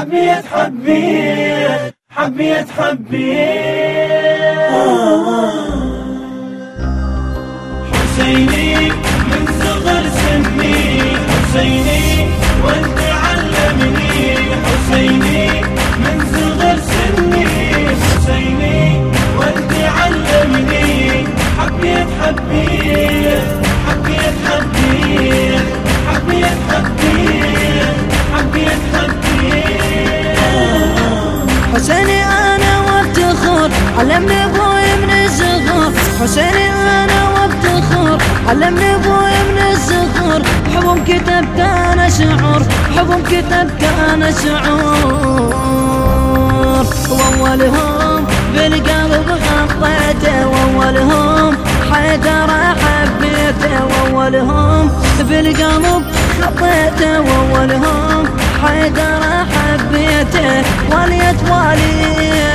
حبيت حبيت حبيت حبيت حسيني من صغر سني حسيني وانت علمني أبوي من الصغر حبهم كتبت أنا شعور حبهم كتبت أنا شعور. وأولهم بالقلب غطيته وأولهم حيدر حبيته وأولهم بالقلب خطيته وأولهم حيدر حبيته. وليت وليت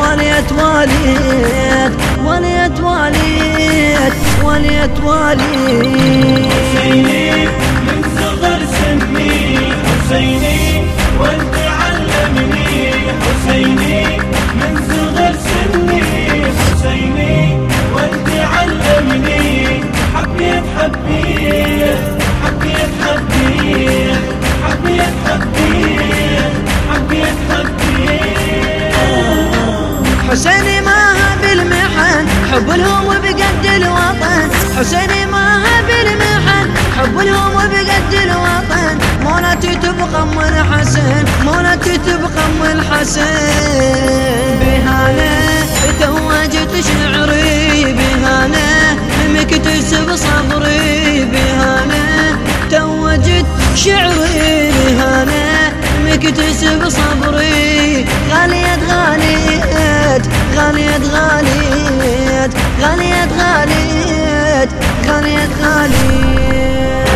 وليت وليت وليت وليت وليت وليت. حسيني ماها بالمحن حب لهم وبقد الوطن. مولاتي تبقى أم الحسن. مولاتي تبقى أم الحسن. بهانا توجت شعري. بهانا مكتسب صبري. بهانا توجت شعري. بهانا مكتسب صبري. غالية غالية. غاليت غاليت غاليت غاليت غاليت غاليت غاليت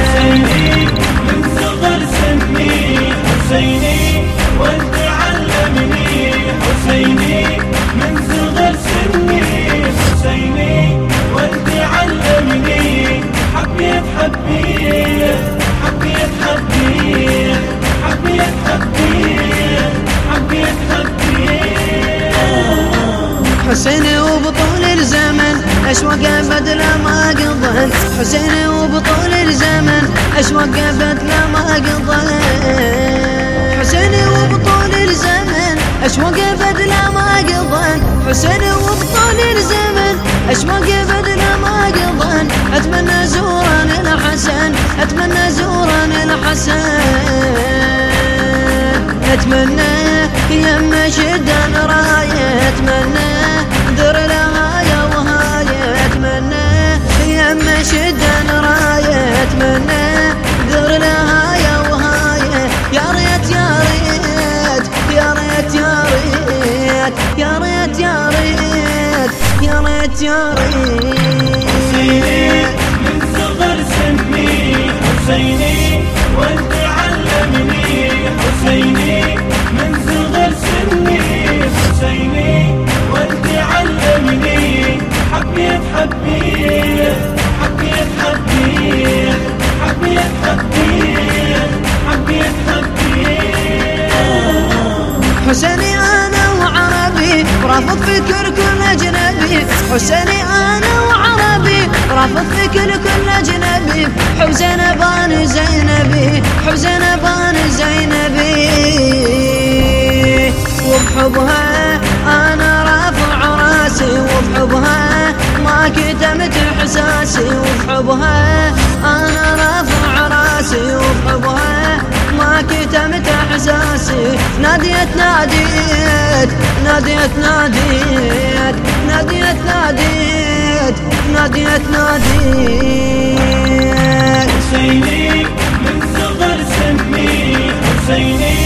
وبطول الزمن أشواق بدلا ما قضيت. حسيني وبطول الزمن أشواق بدلا ما قضيت. حسيني وبطول الزمن أشواق بدلا ما قضيت. حسيني وبطول الزمن أشواق بدلا ما قضيت. أتمنى زوران الحسن أتمنى زوران الحسن. أتمنى يا مشد أنا راية أتمنى يا حسيني من صغر سني حسيني وانت علمني. حسيني من صغر سني حسيني وانت علمني. حبيت حبيت حبيت حبيت حبيت حبيت حبيت حبيت حسيني رافض فكر كل أجنبي. حسيني أنا وعربي رافض فكر كل أجنبي. حزين باني زينبي حزين باني زينبي. وبحبها أنا رافع راسي وبحبها ما كتمت إحساسي. وبحبها أنا ناديت ناديت ناديت ناديت ناديت ناديت ناديت ناديت. حسيني من صغر سني حسيني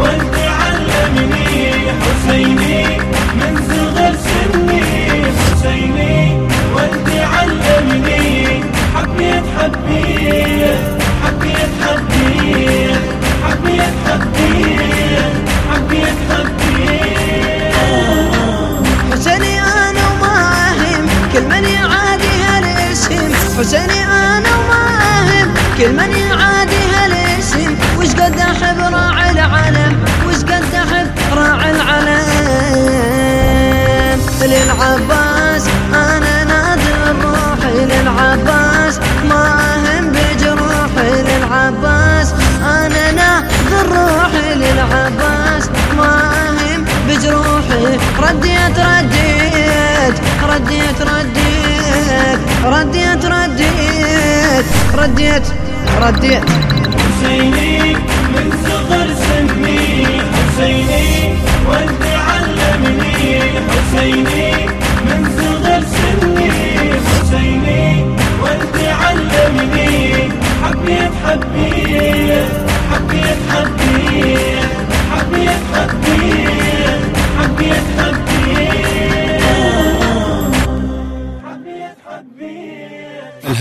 وانت علمني. حسيني حسيني أنا وماهم. كل من يعادي هالاسم. وش قد أحب راعي العلم؟ وش قد أحب راعي العلم؟ للعباس أنا نادر روحي. للعباس ما اهم بجروحي. للعباس أنا نادر روحي. للعباس ما اهم بجروحي. رديت رديت رديت رديت رديت رديت رديت. حسيني من صغر سني حسيني والدي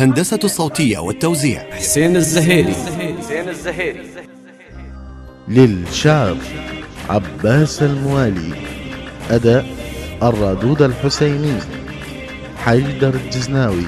الهندسة الصوتية والتوزيع. حسين الزهيري. للشعر عباس الموالي. أداء الرادود الحسيني. حيدر الجزناوي.